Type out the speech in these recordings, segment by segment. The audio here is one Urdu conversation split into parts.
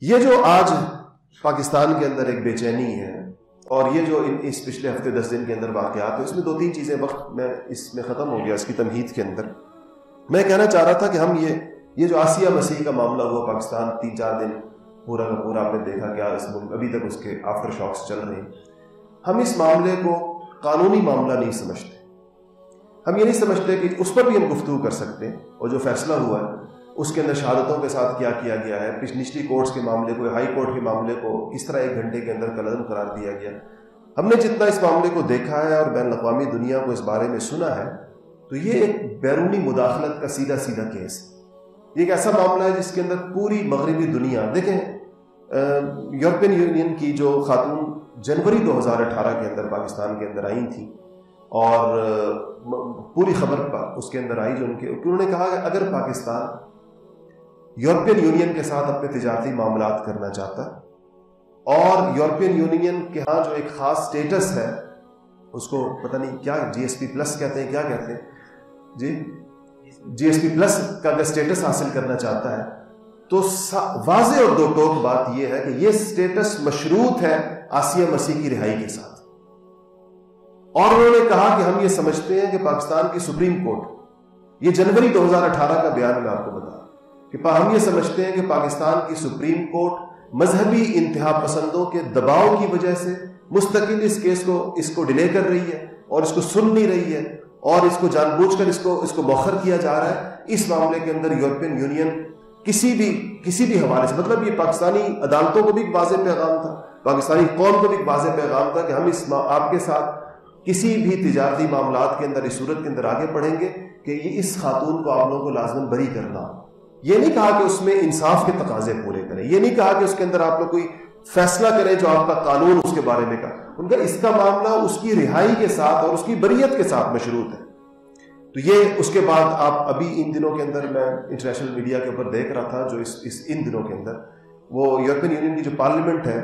یہ جو آج پاکستان کے اندر ایک بے چینی ہے اور یہ جو اس پچھلے ہفتے دس دن کے اندر واقعات ہیں، اس میں دو تین چیزیں وقت میں اس میں ختم ہو گیا، اس کی تمہید کے اندر۔ میں کہنا چاہ رہا تھا کہ ہم یہ یہ جو آسیہ مسیح کا معاملہ ہوا پاکستان تین چار دن پورا کا پورا آپ نے دیکھا کیا اس ملک ابھی تک اس کے آفٹر شاکس چل رہے ہیں۔ ہم اس معاملے کو قانونی معاملہ نہیں سمجھتے۔ ہم یہ نہیں سمجھتے کہ اس پر بھی ہم گفتگو کر سکتے ہیں اور جو فیصلہ ہوا ہے اس کے اندر شہادتوں کے ساتھ کیا کیا گیا ہے؟ نچلی کورٹس کے معاملے کو ہائی کورٹ کے معاملے کو کس طرح ایک گھنٹے کے اندر قلم قرار دیا گیا۔ ہم نے جتنا اس معاملے کو دیکھا ہے اور بین الاقوامی دنیا کو اس بارے میں سنا ہے، تو یہ ایک بیرونی مداخلت کا سیدھا سیدھا کیس ہے۔ یہ ایک ایسا معاملہ ہے جس کے اندر پوری مغربی دنیا، دیکھیں یورپین یونین کی جو خاتون جنوری دو ہزار اٹھارہ کے اندر پاکستان کے اندر آئی تھیں اور پوری خبر اس کے اندر آئی جو ان کے، انہوں نے کہا کہ اگر پاکستان یورپین یونین کے ساتھ اپنے تجارتی معاملات کرنا چاہتا ہے اور یورپین یونین کے ہاں جو ایک خاص سٹیٹس ہے، اس کو پتہ نہیں کیا جی ایس پی پلس کہتے ہیں، کیا کہتے ہیں؟ جی؟ جی ایس پی پلس کا اگر اسٹیٹس حاصل کرنا چاہتا ہے، تو واضح اور دو ٹوک بات یہ ہے کہ یہ اسٹیٹس مشروط ہے آسیہ مسیح کی رہائی کے ساتھ۔ اور انہوں نے کہا کہ ہم یہ سمجھتے ہیں کہ پاکستان کی سپریم کورٹ، یہ جنوری دو ہزار اٹھارہ کا بیان میں آپ کو بتا کہ ہم یہ سمجھتے ہیں کہ پاکستان کی سپریم کورٹ مذہبی انتہا پسندوں کے دباؤ کی وجہ سے مستقل اس کیس کو اس کو ڈیلے کر رہی ہے اور اس کو سن نہیں رہی ہے اور اس کو جان بوجھ کر اس کو اس کو موخر کیا جا رہا ہے۔ اس معاملے کے اندر یورپین یونین کسی بھی کسی بھی حوالے سے مطلب یہ پاکستانی عدالتوں کو بھی ایک واضح پیغام تھا۔ پاکستانی قوم کو بھی ایک واضح پیغام تھا کہ ہم اس آپ کے ساتھ کسی بھی تجارتی معاملات کے اندر اس صورت کے اندر آگے پڑھیں گے کہ یہ اس خاتون کو آپ لوگوں کو لازمن بری کرنا یہ نہیں کہا کہ اس میں انصاف کے تقاضے پورے کریں، یہ نہیں کہا کہ اس کے اندر آپ لوگ کوئی فیصلہ کریں جو آپ کا قانون اس کے بارے میں کہا ان کا اس کا معاملہ اس کی رہائی کے ساتھ اور اس کی بریت کے ساتھ مشروط ہے تو یہ اس کے بعد آپ ابھی ان دنوں کے اندر میں انٹرنیشنل میڈیا کے اوپر دیکھ رہا تھا، جو اس اس ان دنوں کے اندر۔ وہ یورپین یونین کی جو پارلیمنٹ ہے،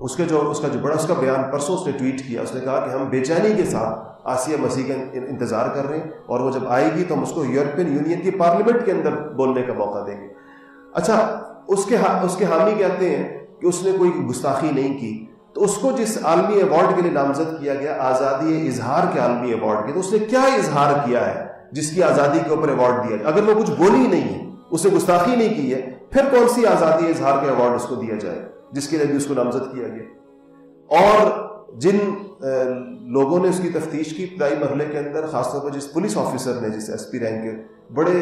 اس کے جو، اس کا جو بڑا، اس کا بیان پرسوں اس نے ٹویٹ کیا۔ اس نے کہا کہ ہم بے چینی کے ساتھ آسیہ مسیح کا انتظار کر رہے ہیں اور وہ جب آئے گی تو ہم اس کو یورپین یونین کی پارلیمنٹ کے اندر بولنے کا موقع دیں گے۔ اچھا اس کے اس کے حامی کہتے ہیں کہ اس نے کوئی گستاخی نہیں کی۔ تو اس کو جس عالمی ایوارڈ کے لیے نامزد کیا گیا، آزادی اظہار کے عالمی ایوارڈ کے، تو اس نے کیا اظہار کیا ہے جس کی آزادی کے اوپر ایوارڈ دیا اگر وہ کچھ بولی نہیں ہے اس نے گستاخی نہیں کی ہے، پھر کون سی آزادی اظہار کا ایوارڈ اس کو دیا جائے، جس کے لیے بھی اس کو نامزد کیا گیا؟ اور جن لوگوں نے اس کی تفتیش کی ابتدائی مرحلے کے اندر، خاص طور پر جس پولیس آفیسر نے، جس ایس پی رینک کے بڑے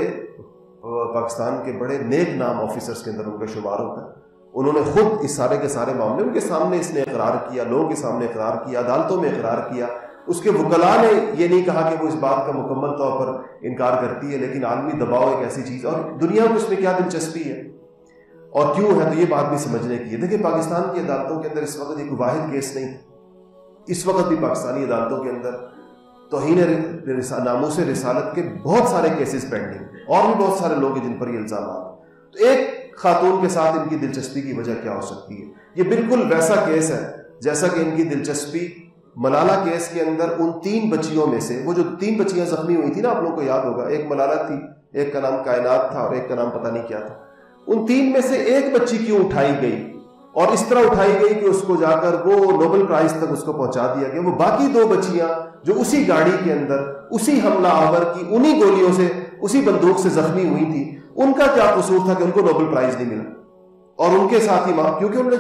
پاکستان کے بڑے نیک نام آفیسرس کے اندر ان کا شمار ہوتا ہے، انہوں نے خود اس سارے کے سارے معاملے، ان کے سامنے اس نے اقرار کیا، لوگوں کے سامنے اقرار کیا، عدالتوں میں اقرار کیا، اس کے وکلا نے یہ نہیں کہا کہ وہ اس بات کا مکمل طور پر انکار کرتی ہے، لیکن عالمی دباؤ ایک ایسی چیز، اور دنیا کو اس میں کیا دلچسپی ہے؟ اور کیوں ہے تو یہ بات بھی سمجھنے کی ہے۔ دیکھیں، پاکستان کی عدالتوں کے اندر اس وقت ایک واحد کیس نہیں تھا۔ اس وقت بھی پاکستانی عدالتوں کے اندر توہین ناموں سے رسالت کے بہت سارے کیسز پینڈنگ اور بھی بہت سارے لوگ ہیں جن پر یہ الزامات تو ایک خاتون کے ساتھ ان کی دلچسپی کی وجہ کیا ہو سکتی ہے؟ یہ بالکل ویسا کیس ہے جیسا کہ ان کی دلچسپی ملالہ کیس کے اندر ان تین بچیوں میں سے، وہ جو تین بچیاں زخمی ہوئی تھی نا، آپ لوگوں کو یاد ہوگا۔ ایک ملالہ تھی، ایک کا نام کائنات تھا اور ایک کا نام پتہ نہیں کیا تھا۔ ان تین میں سے ایک بچی کیوں اٹھائی گئی؟ اور اس طرح اٹھائی گئی کہ اس کو جا کر وہ نوبل پرائز تک اس کو پہنچا دیا گیا۔ وہ باقی دو بچیاں جو اسی گاڑی کے اندر، اسی حملہ آور کی انہی گولیوں سے، اسی بندوق سے زخمی ہوئی تھی۔ ان کا کیا قصور تھا کہ ان کو نوبل پرائز نہیں ملا؟ اور ان کے ساتھ ہی ماں، کیونکہ انہوں نے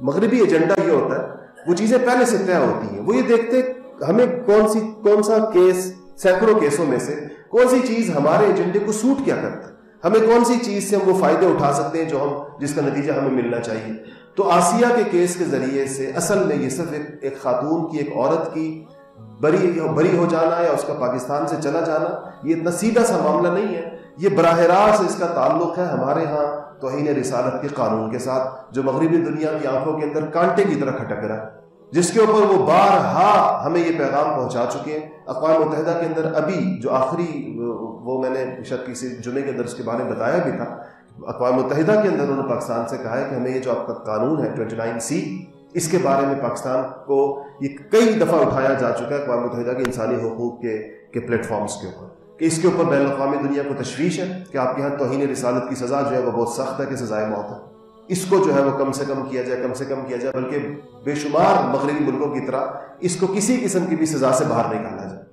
مغربی ایجنڈا یہ ہوتا ہے، وہ چیزیں پہلے سے طے ہوتی ہیں۔ وہ یہ دیکھتے ہمیں کون سی، کون سا کیس، سینکڑوں کیسوں میں سے کون سی چیز ہمارے ایجنڈے کو سوٹ کیا کرتا ہے؟ ہمیں کون سی چیز سے ہم وہ فائدے اٹھا سکتے ہیں جو ہم، جس کا نتیجہ ہمیں ملنا چاہیے؟ تو آسیہ کے کیس کے ذریعے سے اصل میں یہ صرف ایک ایک خاتون کی ایک عورت کی بری بری ہو جانا یا اس کا پاکستان سے چلا جانا، یہ اتنا سیدھا سا معاملہ نہیں ہے۔ یہ براہ راست اس کا تعلق ہے ہمارے ہاں توہین رسالت کے قانون کے ساتھ، جو مغربی دنیا کی آنکھوں کے اندر کانٹے کی طرح کھٹک رہا ہے، جس کے اوپر وہ بار ہا ہمیں یہ پیغام پہنچا چکے ہیں۔ اقوام متحدہ کے اندر ابھی جو آخری وہ میں نے شاید کسی جمعے کے اندر اس کے بارے میں بتایا بھی تھا اقوام متحدہ کے اندر انہوں نے پاکستان سے کہا ہے کہ ہمیں یہ جو آپ کا قانون ہے ٹوئنٹی نائن سی، اس کے بارے میں پاکستان کو یہ کئی دفعہ اٹھایا جا چکا ہے اقوام متحدہ کے انسانی حقوق کے کے پلیٹ فارمس کے اوپر۔ کہ اس کے اوپر بین الاقوامی دنیا کو تشویش ہے کہ آپ کے یہاں توہین رسالت کی سزا جو ہے وہ بہت سخت ہے کہ سزائے موت ہے۔ اس کو جو ہے وہ کم سے کم کیا جائے، کم سے کم کیا جائے، بلکہ بے شمار مغربی ملکوں کی طرح اس کو کسی قسم کی بھی سزا سے باہر نکالا جائے۔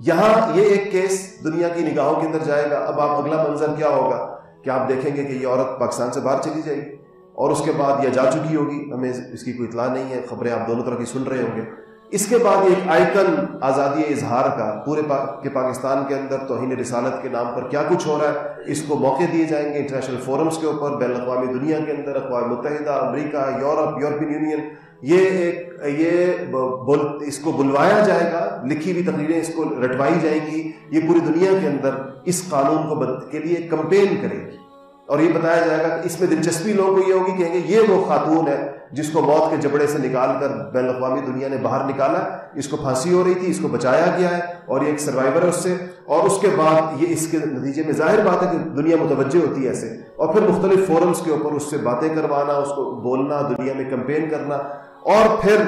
یہاں یہ ایک کیس دنیا کی نگاہوں کے اندر جائے گا۔ اب آپ اگلا منظر کیا ہوگا؟ کہ آپ دیکھیں گے کہ یہ عورت پاکستان سے باہر چلی جائے گی اور اس کے بعد یہ جا چکی ہوگی۔ ہمیں اس کی کوئی اطلاع نہیں ہے، خبریں آپ دونوں طرح کی سن رہے ہوں گے۔ اس کے بعد ایک آئیکن آزادی اظہار کا پورے پا... کے پاکستان کے اندر توہین رسالت کے نام پر کیا کچھ ہو رہا ہے، اس کو موقع دیے جائیں گے انٹرنیشنل فورمز کے اوپر، بین الاقوامی دنیا کے اندر، اقوام متحدہ، امریکہ، یورپ، یورپین یونین۔ یہ ایک یہ بول اس کو بلوایا جائے گا، لکھی ہوئی تقریریں اس کو رٹوائی جائیں گی، یہ پوری دنیا کے اندر اس قانون کو کے لیے کمپین کرے گی۔ اور یہ بتایا جائے گا کہ اس میں دلچسپی لوگوں کو یہ ہوگی کہیں گے یہ وہ خاتون ہے جس کو موت کے جبڑے سے نکال کر بین الاقوامی دنیا نے باہر نکالا، اس کو پھانسی ہو رہی تھی، اس کو بچایا گیا ہے اور یہ ایک سروائیور ہے اس سے۔ اور اس کے بعد یہ اس کے نتیجے میں ظاہر بات ہے کہ دنیا متوجہ ہوتی ہے ایسے۔ اور پھر مختلف فورمز کے اوپر اس سے باتیں کروانا، اس کو بولنا، دنیا میں کمپین کرنا۔ اور پھر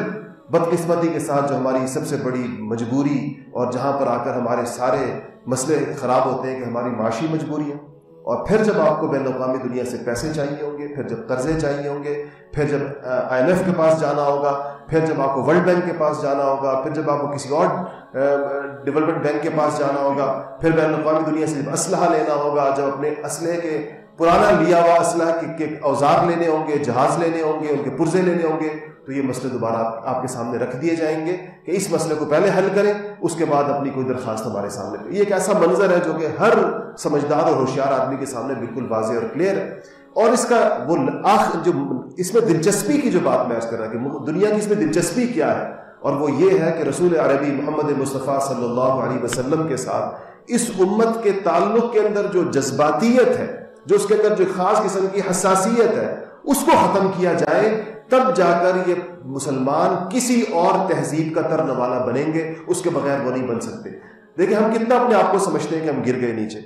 بدقسمتی کے ساتھ جو ہماری سب سے بڑی مجبوری اور جہاں پر آ کر ہمارے سارے مسئلے خراب ہوتے ہیں کہ ہماری معاشی مجبوری ہے۔ اور پھر جب آپ کو بین الاقوامی دنیا سے پیسے چاہیے ہوں گے، پھر جب قرضے چاہیے ہوں گے، پھر جب آئی ایم ایف کے پاس جانا ہوگا، پھر جب آپ کو ورلڈ بینک کے پاس جانا ہوگا، پھر جب آپ کو کسی اور ڈیولپمنٹ بینک کے پاس جانا ہوگا، پھر بین الاقوامی دنیا سے جب اسلحہ لینا ہوگا، جب اپنے اسلحے کے پرانا لیا ہوا اسلحہ کے اوزار لینے ہوں گے، جہاز لینے ہوں گے، ان کے پرزے لینے ہوں گے تو یہ مسئلے دوبارہ آپ کے سامنے رکھ دیے جائیں گے کہ اس مسئلے کو پہلے حل کریں، اس کے بعد اپنی کوئی درخواست ہمارے سامنے۔ یہ ایک ایسا منظر ہے جو کہ ہر سمجھدار اور ہوشیار آدمی کے سامنے بالکل واضح اور کلیئر ہے۔ اور اس کا وہ آخ جو اس میں دلچسپی کی جو بات میں کر رہا کہ دنیا کی اس میں دلچسپی کیا ہے؟ اور وہ یہ ہے کہ رسول عربی محمد مصطفیٰ صلی اللہ علیہ وسلم کے ساتھ اس امت کے تعلق کے اندر جو جذباتیت ہے، جو اس کے اندر جو خاص قسم کی حساسیت ہے، اس کو ختم کیا جائے تب جا کر یہ مسلمان کسی اور تہذیب کا تر نوالا بنیں گے، اس کے بغیر وہ نہیں بن سکتے۔ دیکھیں، ہم کتنا اپنے آپ کو سمجھتے ہیں کہ ہم گر گئے نیچے۔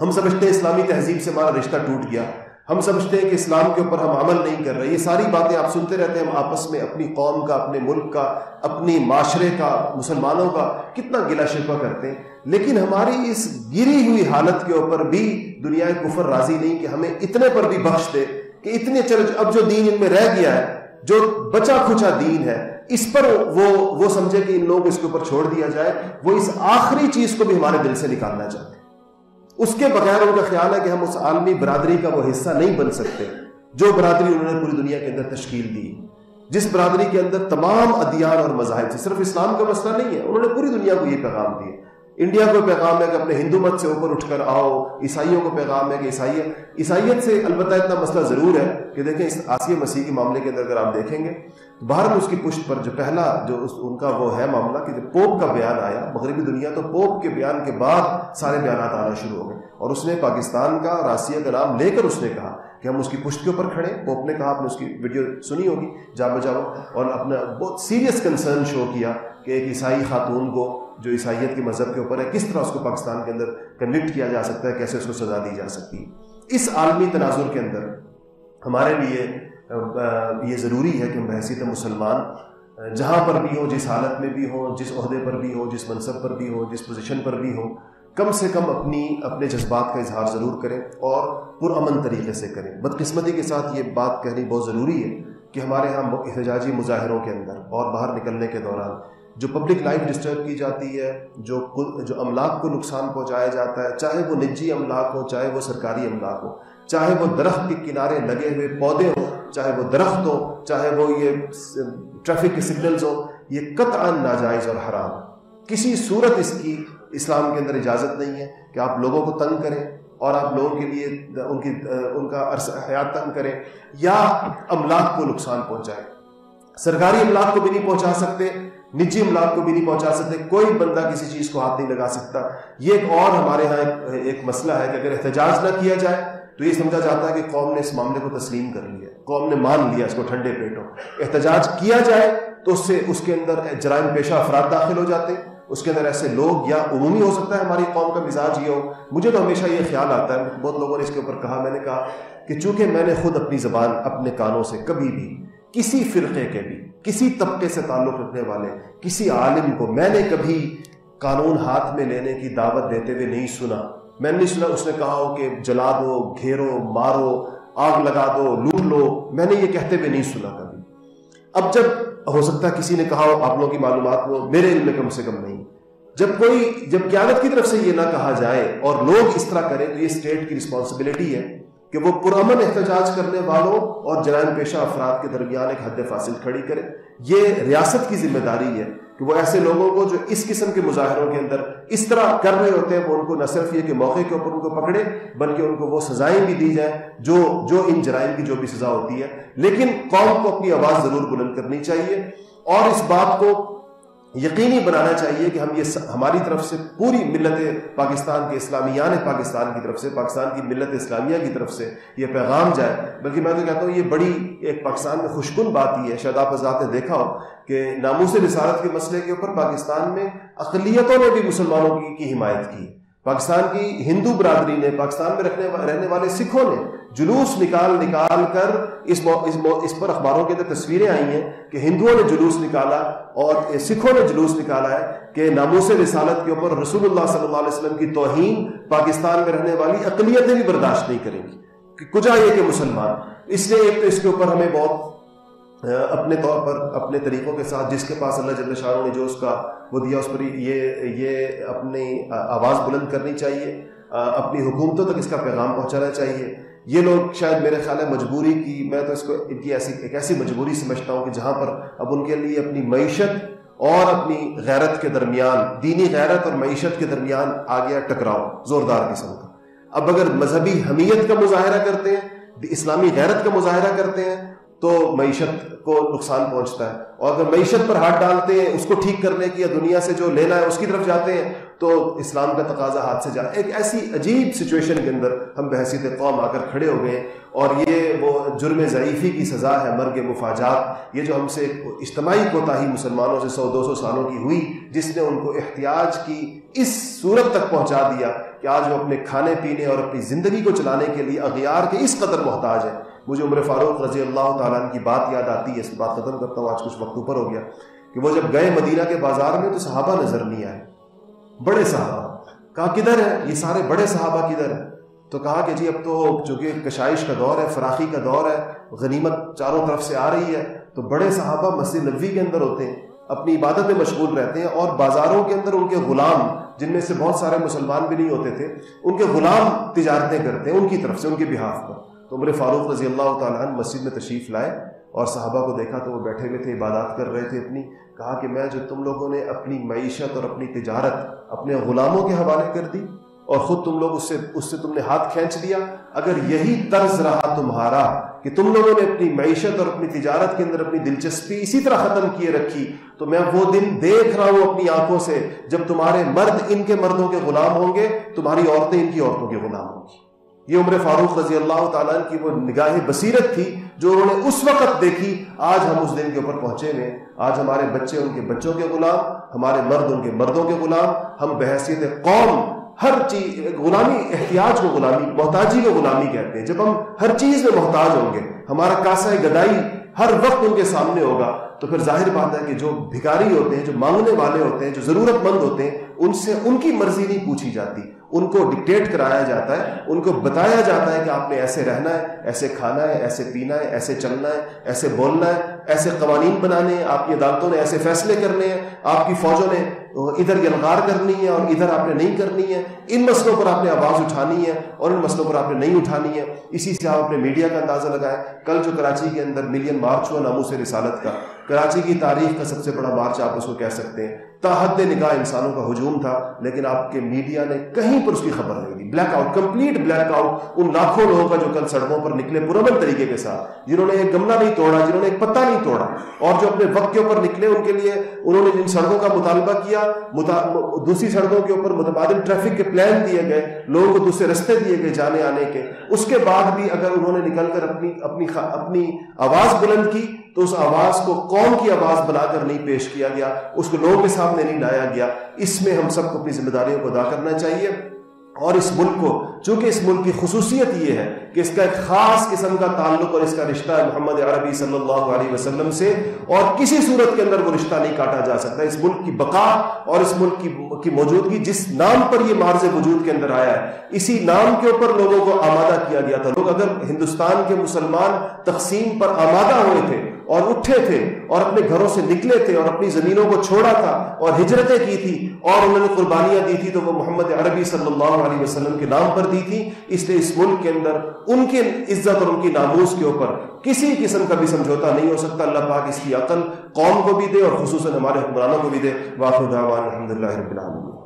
ہم سمجھتے ہیں اسلامی تہذیب سے ہمارا رشتہ ٹوٹ گیا۔ ہم سمجھتے ہیں کہ اسلام کے اوپر ہم عمل نہیں کر رہے۔ یہ ساری باتیں آپ سنتے رہتے ہیں، ہم آپس میں اپنی قوم کا، اپنے ملک کا، اپنی معاشرے کا، مسلمانوں کا کتنا گلا شکوہ کرتے ہیں۔ لیکن ہماری اس گری ہوئی حالت کے اوپر بھی دنیا کفر راضی نہیں کہ ہمیں اتنے پر بھی بخش دے۔ کہ اتنے چل اب جو دین ان میں رہ گیا ہے، جو بچا کھچا دین ہے، اس پر وہ وہ سمجھے کہ ان لوگوں کو اس کے اوپر چھوڑ دیا جائے، وہ اس آخری چیز کو بھی ہمارے دل سے نکالنا چاہتے ہیں۔ اس کے بغیر ان کا خیال ہے کہ ہم اس عالمی برادری کا وہ حصہ نہیں بن سکتے، جو برادری انہوں نے پوری دنیا کے اندر تشکیل دی۔ جس برادری کے اندر تمام ادیان اور مذاہب سے صرف اسلام کا مسئلہ نہیں ہے، انہوں نے پوری دنیا کو یہ پیغام دیے انڈیا کو پیغام ہے کہ اپنے ہندو مت سے اوپر اٹھ کر آؤ، عیسائیوں کو پیغام ہے کہ عیسائیت عیسائیت سے البتہ اتنا مسئلہ ضرور ہے کہ دیکھیں اس آسیہ مسیح کے معاملے کے اندر اگر آپ دیکھیں گے تو باہر میں اس کی پشت پر جو پہلا جو اس ان کا وہ ہے معاملہ کہ جب پوپ کا بیان آیا، مغربی دنیا، تو پوپ کے بیان کے بعد سارے بیانات آنا شروع ہو گئے۔ اور اس نے پاکستان کا اور آسیہ کا نام لے کر اس نے کہا کہ ہم اس کی پشت کے اوپر کھڑے پوپ نے کہا، آپ نے اس کی ویڈیو سنی ہوگی، جا بجاؤ اور اپنا بہت سیریس کنسرن شو کیا کہ ایک عیسائی خاتون کو جو عیسائیت کے مذہب کے اوپر ہے، کس طرح اس کو پاکستان کے اندر کنوکٹ کیا جا سکتا ہے، کیسے اس کو سزا دی جا سکتی ہے؟ اس عالمی تناظر کے اندر ہمارے لیے یہ ضروری ہے کہ ہم بحثیت مسلمان، جہاں پر بھی ہوں جس حالت میں بھی ہوں جس عہدے پر بھی ہو، جس منصب پر بھی ہو، جس پوزیشن پر بھی ہو، کم سے کم اپنی، اپنے جذبات کا اظہار ضرور کریں اور پرامن طریقے سے کریں۔ بدقسمتی کے ساتھ یہ بات کہنی بہت ضروری ہے کہ ہمارے یہاں احتجاجی مظاہروں کے اندر اور باہر نکلنے کے دوران جو پبلک لائف ڈسٹرب کی جاتی ہے، جو جو املاک کو نقصان پہنچایا جاتا ہے، چاہے وہ نجی املاک ہو، چاہے وہ سرکاری املاک ہو، چاہے وہ درخت کے کنارے لگے ہوئے پودے ہوں چاہے وہ درخت ہو، چاہے وہ یہ ٹریفک کے سگنلز ہوں یہ قطعا ناجائز اور حرام کسی صورت اس کی اسلام کے اندر اجازت نہیں ہے کہ آپ لوگوں کو تنگ کریں اور آپ لوگوں کے لیے ان کی ان کا عرصہ حیات تنگ کریں یا املاک کو نقصان پہنچائیں۔ سرکاری املاک کو بھی نہیں پہنچا سکتے نجی املاک کو بھی نہیں پہنچا سکتے، کوئی بندہ کسی چیز کو ہاتھ نہیں لگا سکتا۔ یہ ایک اور ہمارے یہاں ایک مسئلہ ہے کہ اگر احتجاج نہ کیا جائے تو یہ سمجھا جاتا ہے کہ قوم نے اس معاملے کو تسلیم کر لیا، قوم نے مان لیا اس کو ٹھنڈے پیٹوں۔ احتجاج کیا جائے تو اس سے، اس کے اندر جرائم پیشہ افراد داخل ہو جاتے ہیں اس کے اندر ایسے لوگ یا عمومی ہو سکتا ہے ہماری قوم کا مزاج یہ ہو۔ مجھے تو ہمیشہ یہ خیال آتا ہے، بہت لوگوں نے اس کے اوپر کہا، میں نے کہا کہ چونکہ میں نے خود اپنی زبان اپنے کانوں سے کبھی بھی کسی فرقے کے بھی، کسی طبقے سے تعلق رکھنے والے، کسی عالم کو میں نے کبھی قانون ہاتھ میں لینے کی دعوت دیتے ہوئے نہیں سنا۔ میں نے نہیں سنا اس نے کہا ہو کہ جلا دو، گھیرو، مارو، آگ لگا دو، لوٹ لو۔ میں نے یہ کہتے ہوئے نہیں سنا کبھی۔ اب جب ہو سکتا ہے کسی نے کہا ہو، آپ لوگوں کی معلومات وہ میرے علم میں کم سے کم نہیں۔ جب کوئی، جب قیادت کی طرف سے یہ نہ کہا جائے اور لوگ اس طرح کریں تو یہ اسٹیٹ کی رسپانسبلٹی ہے۔ کہ وہ پرامن احتجاج کرنے والوں اور جرائم پیشہ افراد کے درمیان ایک حد فاصل کھڑی کرے۔ یہ ریاست کی ذمہ داری ہے کہ وہ ایسے لوگوں کو جو اس قسم کے مظاہروں کے اندر اس طرح کر رہے ہوتے ہیں، وہ ان کو نہ صرف یہ کہ موقع کے اوپر ان کو پکڑے، بلکہ ان کو وہ سزائیں بھی دی جائیں، جو جو ان جرائم کی جو بھی سزا ہوتی ہے۔ لیکن قوم کو اپنی آواز ضرور بلند کرنی چاہیے۔ اور اس بات کو یقینی بنانا چاہیے کہ ہم یہ ہماری طرف سے پوری ملت پاکستان کے اسلامیان پاکستان کی طرف سے، پاکستان کی ملت اسلامیہ کی طرف سے یہ پیغام جائے۔ بلکہ میں تو کہتا ہوں یہ بڑی ایک پاکستان میں خوشکن بات ہی ہے، شاید آپ حضرات نے دیکھا ہو کہ ناموس رسالت کے مسئلے کے اوپر پاکستان میں اقلیتوں نے بھی مسلمانوں کی کی حمایت کی۔ پاکستان کی ہندو برادری نے پاکستان میں رکھنے رہنے والے سکھوں نے جلوس نکال نکال کر اس اس, اس پر اخباروں کے اندر تصویریں آئی ہیں کہ ہندوؤں نے جلوس نکالا اور سکھوں نے جلوس نکالا ہے کہ ناموس رسالت کے اوپر رسول اللہ صلی اللہ علیہ وسلم کی توہین پاکستان میں رہنے والی اقلیتیں بھی برداشت نہیں کریں گی۔ کہ کجا یہ کہ مسلمان؟ اس لیے ایک تو اس کے اوپر ہمیں بہت اپنے طور پر اپنے طریقوں کے ساتھ جس کے پاس اللہ جل شاہ نے جو اس کا وہ دیا، اس پر یہ یہ اپنی آواز بلند کرنی چاہیے۔ اپنی حکومتوں تک اس کا پیغام پہنچانا چاہیے۔ یہ لوگ شاید میرے خیال ہے مجبوری کی، میں تو اس کو ان کی ایسی، ایک ایسی مجبوری سمجھتا ہوں کہ جہاں پر اب ان کے لیے اپنی معیشت اور اپنی غیرت کے درمیان، دینی غیرت اور معیشت کے درمیان آ گیا ٹکراؤ، زوردار قسم کا۔ اب اگر مذہبی حمیت کا مظاہرہ کرتے ہیں، اسلامی غیرت کا مظاہرہ کرتے ہیں تو معیشت کو نقصان پہنچتا ہے۔ اور اگر معیشت پر ہاتھ ڈالتے ہیں، اس کو ٹھیک کرنے کی یا دنیا سے جو لینا ہے، اس کی طرف جاتے ہیں تو اسلام کا تقاضا ہاتھ سے جاتا ایک ایسی عجیب سچویشن کے اندر ہم بحثیت قوم آ کر کھڑے ہو گئے اور یہ وہ جرم ضعیفی کی سزا ہے، مرگ مفاجات، یہ جو ہم سے اجتماعی کوتاہی مسلمانوں سے سو، دو سو سالوں کی ہوئی، جس نے ان کو احتیاج کی اس صورت تک پہنچا دیا کہ آج وہ اپنے کھانے پینے اور اپنی زندگی کو چلانے کے لیے اغیار کے اس قدر محتاج ہے مجھے عمر فاروق رضی اللہ تعالیٰ کی بات یاد آتی ہے، اس بات ختم کرتا ہوں، آج کچھ وقت اوپر ہو گیا کہ وہ جب گئے مدینہ کے بازار میں تو صحابہ نظر نہیں آئے۔ بڑے صحابہ۔ کہا، کدھر ہے؟ یہ سارے بڑے صحابہ کدھر ہیں؟ تو کہا کہ جی اب تو چونکہ کشائش کا دور ہے، فراخی کا دور ہے، غنیمت چاروں طرف سے آ رہی ہے، تو بڑے صحابہ مسجد نبوی کے اندر ہوتے ہیں، اپنی عبادت میں مشغول رہتے ہیں، اور بازاروں کے اندر ان کے غلام، جن میں سے بہت سارے مسلمان بھی نہیں ہوتے تھے، ان کے غلام تجارتیں کرتے ہیں، ان کی طرف سے، ان کے بحاف پر۔ تو عمر فاروق رضی اللہ تعالیٰ عنہ مسجد میں تشریف لائے اور صحابہ کو دیکھا تو وہ بیٹھے ہوئے تھے، عبادات کر رہے تھے اپنی۔ کہا کہ میں جو تم لوگوں نے اپنی معیشت اور اپنی تجارت اپنے غلاموں کے حوالے کر دی اور خود تم لوگ اس سے اس سے تم نے ہاتھ کھینچ دیا اگر یہی طرز رہا تمہارا کہ تم لوگوں نے اپنی معیشت اور اپنی تجارت کے اندر اپنی دلچسپی اسی طرح ختم کیے رکھی، تو میں وہ دن دیکھ رہا ہوں اپنی آنکھوں سے جب تمہارے مرد ان کے مردوں کے غلام ہوں گے، تمہاری عورتیں ان کی عورتوں کے غلام ہوں گی۔ یہ عمر فاروق رضی اللہ تعالیٰ کی وہ نگاہ بصیرت تھی جو انہوں نے اس وقت دیکھی، آج ہم اس دن کے اوپر پہنچے ہوئے آج ہمارے بچے ان کے بچوں کے غلام، ہمارے مرد ان کے مردوں کے غلام، ہم بحثیت قوم ہر چیز، غلامی احتیاط کو غلامی، محتاجی کو غلامی کہتے ہیں۔ جب ہم ہر چیز میں محتاج ہوں گے، ہمارا کاسا گدائی ہر وقت ان کے سامنے ہوگا، تو پھر ظاہر بات ہے کہ جو بھکاری ہوتے ہیں، جو مانگنے والے ہوتے ہیں، جو ضرورت مند ہوتے ہیں، ان سے ان کی مرضی نہیں پوچھی جاتی۔ ان کو ڈکٹیٹ کرایا جاتا ہے، ان کو بتایا جاتا ہے کہ آپ نے ایسے رہنا ہے، ایسے کھانا ہے، ایسے پینا ہے، ایسے چلنا ہے، ایسے بولنا ہے، ایسے قوانین بنانے ہیں، آپ کی عدالتوں نے ایسے فیصلے کرنے ہیں، آپ کی فوجوں نے ادھر یلغار کرنی ہے اور ادھر آپ نے نہیں کرنی ہے۔ ان مسئلوں پر آپ نے آواز اٹھانی ہے اور ان مسئلوں پر آپ نے نہیں اٹھانی ہے۔ اسی سے آپ اپنے میڈیا کا اندازہ لگائیں۔ کل جو کراچی کے اندر ملین مارچ ہوا نامو سے رسالت کا، کراچی کی تاریخ کا سب سے بڑا مارچ آپ اس کو کہہ سکتے ہیں۔ تاحد نگاہ انسانوں کا ہجوم تھا، لیکن آپ کے میڈیا نے کہیں پر اس کی خبر نہیں دی۔ Blackout complete blackout ان لاکھوں لوگوں کا جو کل سڑکوں پر نکلے پرامن طریقے کے ساتھ، جنہوں نے ایک گملہ نہیں توڑا، جنہوں نے ایک پتہ نہیں توڑا، اور جو اپنے وقت کے اوپر نکلے ان کے لیے، انہوں نے جن سڑکوں کا مطالبہ کیا دوسری سڑکوں کے اوپر متبادل ٹریفک کے پلان دیے گئے، لوگوں کو دوسرے رستے دیے گئے جانے آنے کے۔ اس کے بعد بھی اگر انہوں نے نکل کر اپنی اپنی اپنی آواز بلند کی تو اس آواز کو قوم کی آواز بنا کر نہیں پیش کیا گیا، اس کو لوگوں کے سامنے نہیں لایا گیا۔ اس میں ہم سب کو اپنی ذمہ داریوں کو ادا کرنا چاہیے۔ اور اس ملک کو، چونکہ اس ملک کی خصوصیت یہ ہے کہ اس کا ایک خاص قسم کا تعلق اور اس کا رشتہ ہے محمد عربی صلی اللہ علیہ وسلم سے، اور کسی صورت کے اندر وہ رشتہ نہیں کاٹا جا سکتا۔ اس ملک کی بقا اور اس ملک کی کی موجودگی جس نام پر یہ مارز وجود کے اندر آیا ہے، اسی نام کے اوپر لوگوں کو آمادہ کیا گیا تھا۔ لوگ اگر ہندوستان کے مسلمان تقسیم پر آمادہ ہوئے تھے اور اٹھے تھے اور اپنے گھروں سے نکلے تھے اور اپنی زمینوں کو چھوڑا تھا اور ہجرتیں کی تھی اور انہوں نے قربانیاں دی تھی تو وہ محمد عربی صلی اللہ علیہ وسلم کے نام پر دی تھی۔ اس لیے اس ملک کے اندر ان کی عزت اور ان کی ناموس کے اوپر کسی قسم کا بھی سمجھوتا نہیں ہو سکتا۔ اللہ پاک اس کی عقل قوم کو بھی دے اور خصوصاً ہمارے حکمرانوں کو بھی دے۔ واقع الحمد للہ رب العالمین۔